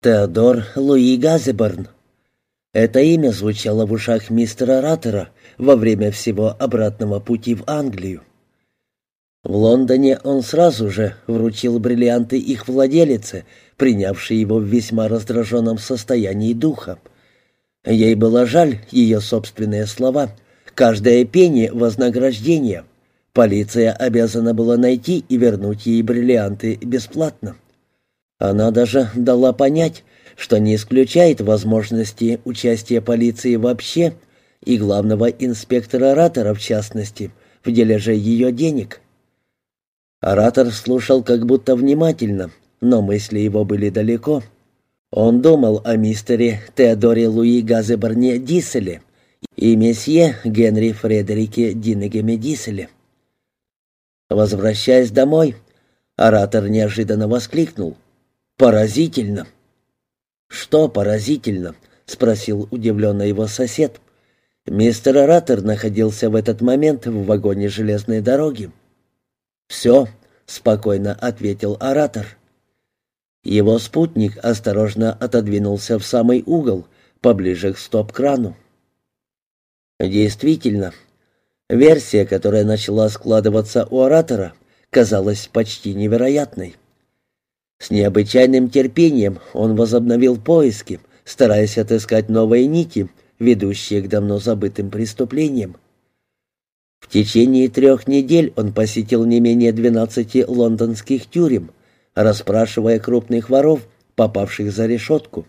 Теодор Луи Газеборн. Это имя звучало в ушах мистера Раттера во время всего обратного пути в Англию. В Лондоне он сразу же вручил бриллианты их владелице, принявшей его в весьма раздраженном состоянии духа. Ей было жаль ее собственные слова. Каждое пение — вознаграждение. Полиция обязана была найти и вернуть ей бриллианты бесплатно. Она даже дала понять, что не исключает возможности участия полиции вообще и главного инспектора Ратора в частности в дележе ее денег. Оратор слушал как будто внимательно, но мысли его были далеко. Он думал о мистере Теодоре Луи Газебарне Дисселе и месье Генри Фредерике Диннегеме Дисселе. Возвращаясь домой, оратор неожиданно воскликнул. «Поразительно!» «Что поразительно?» — спросил удивленно его сосед. Мистер Оратор находился в этот момент в вагоне железной дороги. «Все», — спокойно ответил оратор. Его спутник осторожно отодвинулся в самый угол, поближе к стоп-крану. Действительно, версия, которая начала складываться у оратора, казалась почти невероятной. С необычайным терпением он возобновил поиски, стараясь отыскать новые нити, ведущие к давно забытым преступлениям. В течение трех недель он посетил не менее двенадцати лондонских тюрем, расспрашивая крупных воров, попавших за решетку.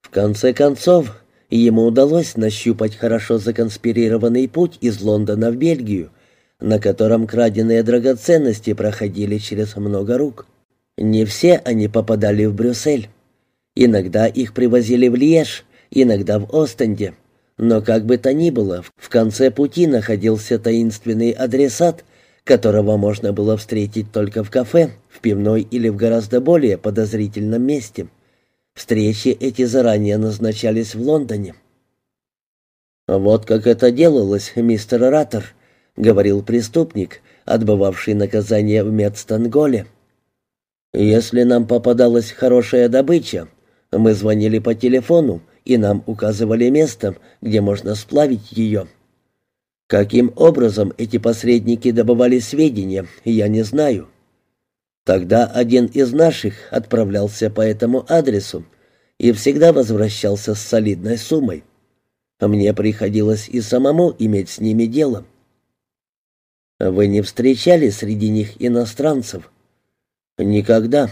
В конце концов, ему удалось нащупать хорошо законспирированный путь из Лондона в Бельгию, на котором краденые драгоценности проходили через много рук. Не все они попадали в Брюссель. Иногда их привозили в Льеж, иногда в Остенде, но как бы то ни было, в конце пути находился таинственный адресат, которого можно было встретить только в кафе, в пивной или в гораздо более подозрительном месте. Встречи эти заранее назначались в Лондоне. «Вот как это делалось, мистер Раттер», — говорил преступник, отбывавший наказание в Медстанголе. «Если нам попадалась хорошая добыча, мы звонили по телефону, и нам указывали место, где можно сплавить ее. Каким образом эти посредники добывали сведения, я не знаю. Тогда один из наших отправлялся по этому адресу и всегда возвращался с солидной суммой. Мне приходилось и самому иметь с ними дело. Вы не встречали среди них иностранцев? Никогда.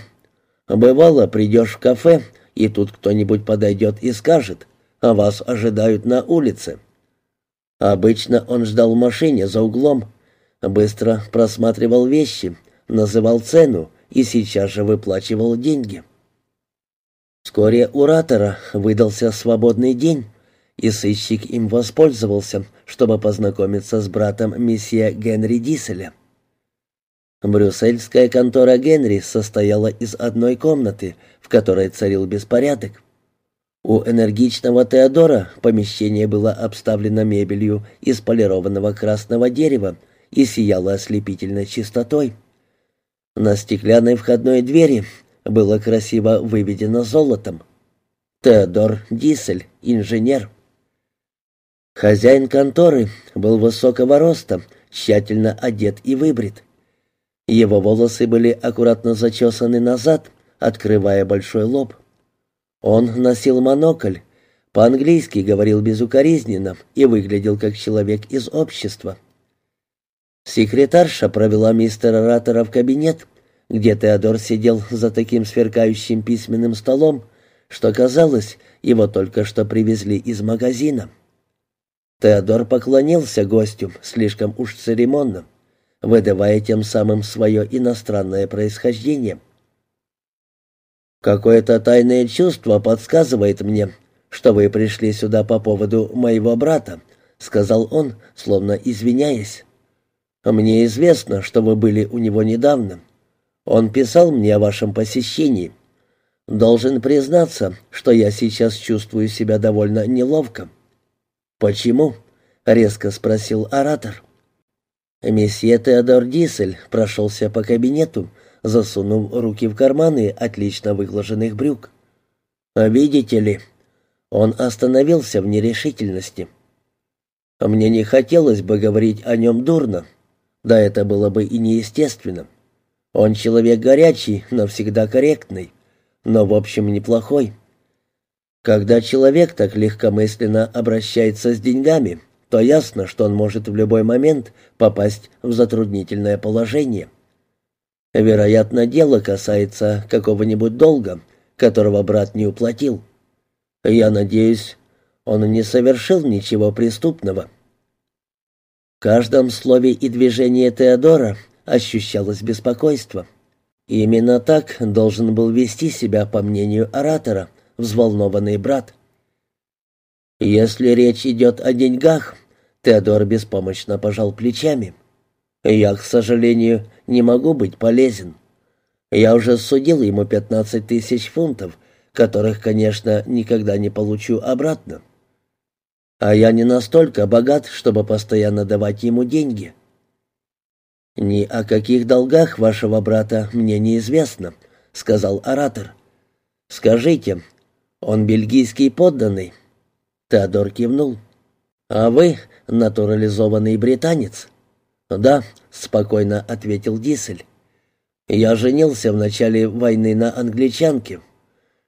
Бывало, придешь в кафе, и тут кто-нибудь подойдет и скажет, а вас ожидают на улице. Обычно он ждал в машине за углом, быстро просматривал вещи, называл цену и сейчас же выплачивал деньги. Вскоре у Ратора выдался свободный день, и сыщик им воспользовался, чтобы познакомиться с братом месье Генри Дисселя. Брюссельская контора Генри состояла из одной комнаты, в которой царил беспорядок. У энергичного Теодора помещение было обставлено мебелью из полированного красного дерева и сияло ослепительной чистотой. На стеклянной входной двери было красиво выведено золотом. Теодор Дисель, инженер. Хозяин конторы был высокого роста, тщательно одет и выбрит. Его волосы были аккуратно зачесаны назад, открывая большой лоб. Он носил монокль, по-английски говорил безукоризненно и выглядел как человек из общества. Секретарша провела мистера Раттера в кабинет, где Теодор сидел за таким сверкающим письменным столом, что казалось, его только что привезли из магазина. Теодор поклонился гостю слишком уж церемонно выдавая тем самым свое иностранное происхождение. «Какое-то тайное чувство подсказывает мне, что вы пришли сюда по поводу моего брата», — сказал он, словно извиняясь. «Мне известно, что вы были у него недавно. Он писал мне о вашем посещении. Должен признаться, что я сейчас чувствую себя довольно неловко». «Почему?» — резко спросил оратор. Месье Теодор Дисель прошелся по кабинету, засунув руки в карманы отлично выглаженных брюк. Видите ли, он остановился в нерешительности. Мне не хотелось бы говорить о нем дурно, да это было бы и неестественно. Он человек горячий, но всегда корректный, но в общем неплохой. Когда человек так легкомысленно обращается с деньгами, то ясно, что он может в любой момент попасть в затруднительное положение. Вероятно, дело касается какого-нибудь долга, которого брат не уплатил. Я надеюсь, он не совершил ничего преступного. В каждом слове и движении Теодора ощущалось беспокойство. именно так должен был вести себя, по мнению оратора, взволнованный брат. «Если речь идет о деньгах», — Теодор беспомощно пожал плечами, — «я, к сожалению, не могу быть полезен. Я уже судил ему пятнадцать тысяч фунтов, которых, конечно, никогда не получу обратно. А я не настолько богат, чтобы постоянно давать ему деньги». «Ни о каких долгах вашего брата мне неизвестно», — сказал оратор. «Скажите, он бельгийский подданный?» Теодор кивнул. «А вы натурализованный британец?» «Да», — спокойно ответил Дисель. «Я женился в начале войны на англичанке.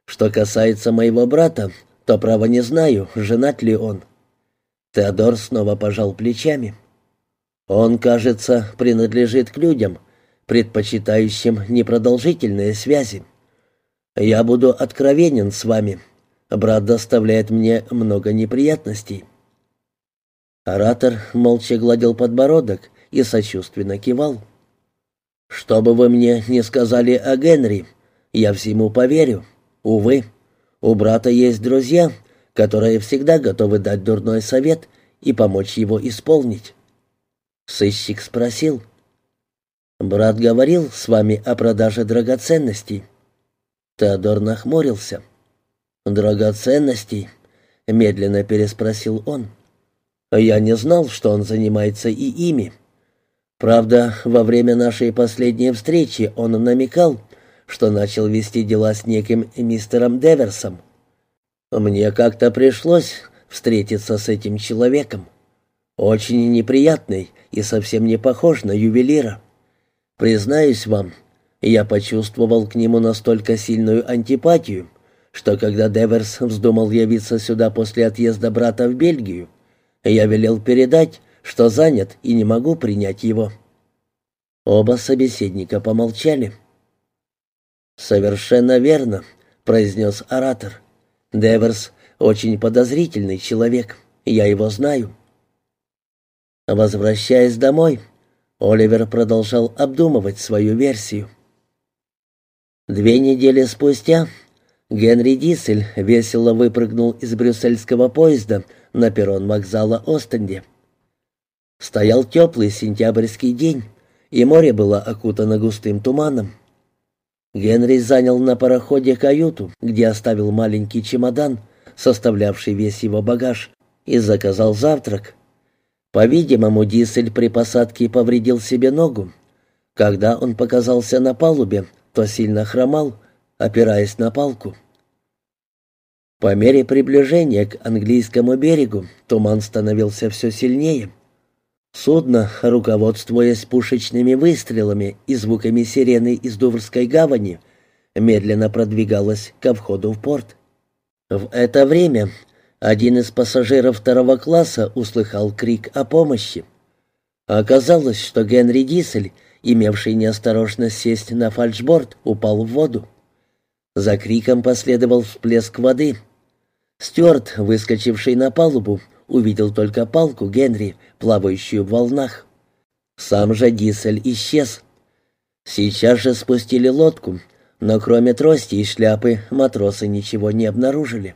Что касается моего брата, то, право, не знаю, женат ли он». Теодор снова пожал плечами. «Он, кажется, принадлежит к людям, предпочитающим непродолжительные связи. Я буду откровенен с вами. Брат доставляет мне много неприятностей». Оратор молча гладил подбородок и сочувственно кивал. «Что бы вы мне не сказали о Генри, я всему поверю. Увы, у брата есть друзья, которые всегда готовы дать дурной совет и помочь его исполнить». Сыщик спросил. «Брат говорил с вами о продаже драгоценностей?» Теодор нахмурился. «Драгоценностей?» — медленно переспросил он. «Я не знал, что он занимается и ими. Правда, во время нашей последней встречи он намекал, что начал вести дела с неким мистером Деверсом. Мне как-то пришлось встретиться с этим человеком. Очень неприятный и совсем не похож на ювелира. Признаюсь вам, я почувствовал к нему настолько сильную антипатию, что когда Деверс вздумал явиться сюда после отъезда брата в Бельгию, я велел передать, что занят и не могу принять его. Оба собеседника помолчали. «Совершенно верно», — произнес О. Ратор. «Деверс очень подозрительный человек, я его знаю». Возвращаясь домой, Оливер продолжал обдумывать свою версию. Две недели спустя Генри Дисель весело выпрыгнул из брюссельского поезда на перрон вокзала Остенде. Стоял теплый сентябрьский день, и море было окутано густым туманом. Генри занял на пароходе каюту, где оставил маленький чемодан, составлявший весь его багаж, и заказал завтрак. По-видимому, Дисель при посадке повредил себе ногу. Когда он показался на палубе, то сильно хромал, опираясь на палку. По мере приближения к английскому берегу туман становился все сильнее. Судно, руководствуясь пушечными выстрелами и звуками сирены из Дуврской гавани, медленно продвигалось ко входу в порт. В это время один из пассажиров второго класса услыхал крик о помощи. Оказалось, что Генри Дисель, имевший неосторожность сесть на фальшборд, упал в воду. За криком последовал всплеск воды. Стюарт, выскочивший на палубу, увидел только палку Генри, плавающую в волнах. Сам же Дисель исчез. Сейчас же спустили лодку, но кроме трости и шляпы матросы ничего не обнаружили.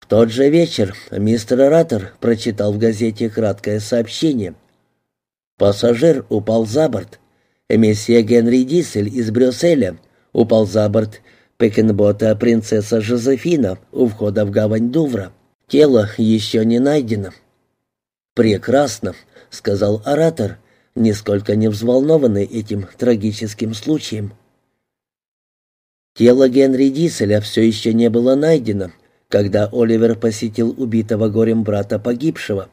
В тот же вечер мистер Ратор прочитал в газете краткое сообщение. Пассажир упал за борт. Месье Генри Дисель из Брюсселя упал за борт Пекенбота принцесса Жозефина у входа в гавань Дувра. Тело еще не найдено. «Прекрасно», — сказал оратор, нисколько не взволнованный этим трагическим случаем. Тело Генри Диселя все еще не было найдено, когда Оливер посетил убитого горем брата погибшего.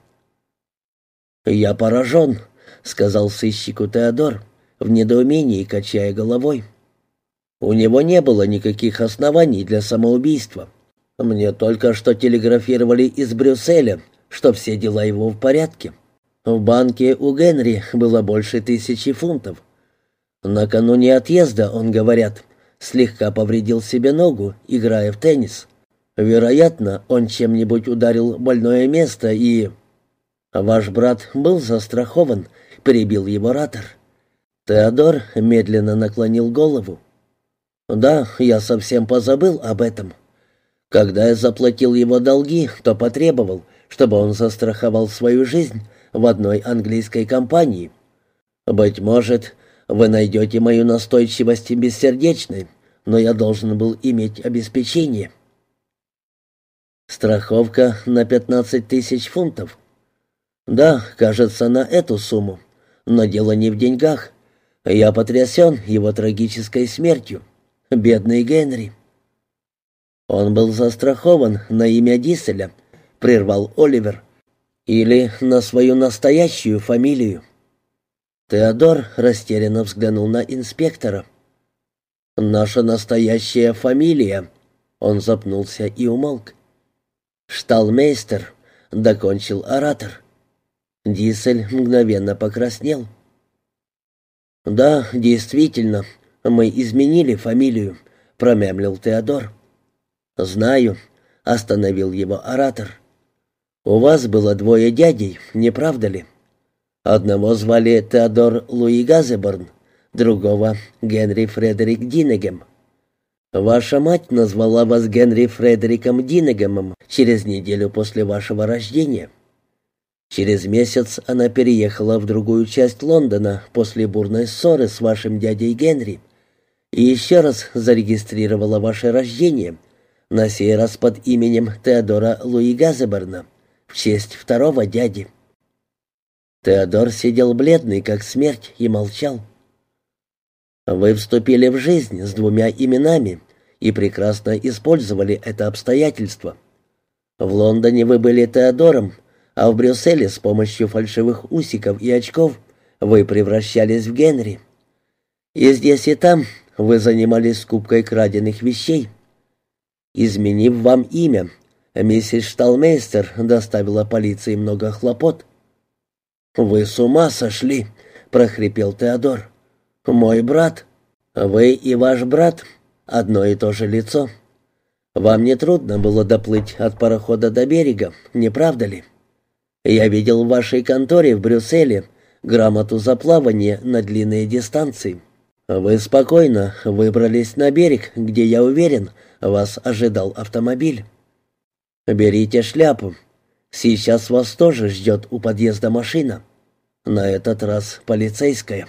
«Я поражен», — сказал сыщику Теодор, в недоумении качая головой. «У него не было никаких оснований для самоубийства. Мне только что телеграфировали из Брюсселя, что все дела его в порядке. В банке у Генри было больше тысячи фунтов. Накануне отъезда, он, говорят, слегка повредил себе ногу, играя в теннис. Вероятно, он чем-нибудь ударил больное место и... Ваш брат был застрахован, перебил его ратор. Теодор медленно наклонил голову. Да, я совсем позабыл об этом. Когда я заплатил его долги, то потребовал, чтобы он застраховал свою жизнь в одной английской компании. Быть может, вы найдете мою настойчивость бессердечной, но я должен был иметь обеспечение. Страховка на пятнадцать тысяч фунтов. Да, кажется, на эту сумму. Но дело не в деньгах. Я потрясен его трагической смертью. Бедный Генри. Он был застрахован на имя Диселя, прервал Оливер. Или на свою настоящую фамилию. Теодор растерянно взглянул на инспектора. «Наша настоящая фамилия...» Он запнулся и умолк. «Шталмейстер», — докончил оратор. Дисель мгновенно покраснел. «Да, действительно, мы изменили фамилию», — промямлил Теодор. «Знаю», — остановил его оратор. «У вас было двое дядей, не правда ли? Одного звали Теодор Луи Газеборн, другого — Генри Фредерик Динегем. Ваша мать назвала вас Генри Фредериком Динегемом через неделю после вашего рождения. Через месяц она переехала в другую часть Лондона после бурной ссоры с вашим дядей Генри и еще раз зарегистрировала ваше рождение, на сей раз под именем Теодора Луи Газеберна, в честь второго дяди. Теодор сидел бледный, как смерть, и молчал. Вы вступили в жизнь с двумя именами и прекрасно использовали это обстоятельство. В Лондоне вы были Теодором, а в Брюсселе с помощью фальшивых усиков и очков вы превращались в Генри. И здесь и там вы занимались скупкой краденных вещей. Изменив вам имя, миссис Шталмейстер доставила полиции много хлопот. «Вы с ума сошли!» — прохрипел Теодор. «Мой брат. Вы и ваш брат — одно и то же лицо. Вам не трудно было доплыть от парохода до берега, не правда ли? Я видел в вашей конторе в Брюсселе грамоту за плавание на длинные дистанции. Вы спокойно выбрались на берег, где, я уверен, вас ожидал автомобиль. Берите шляпу. Сейчас вас тоже ждет у подъезда машина. На этот раз полицейская.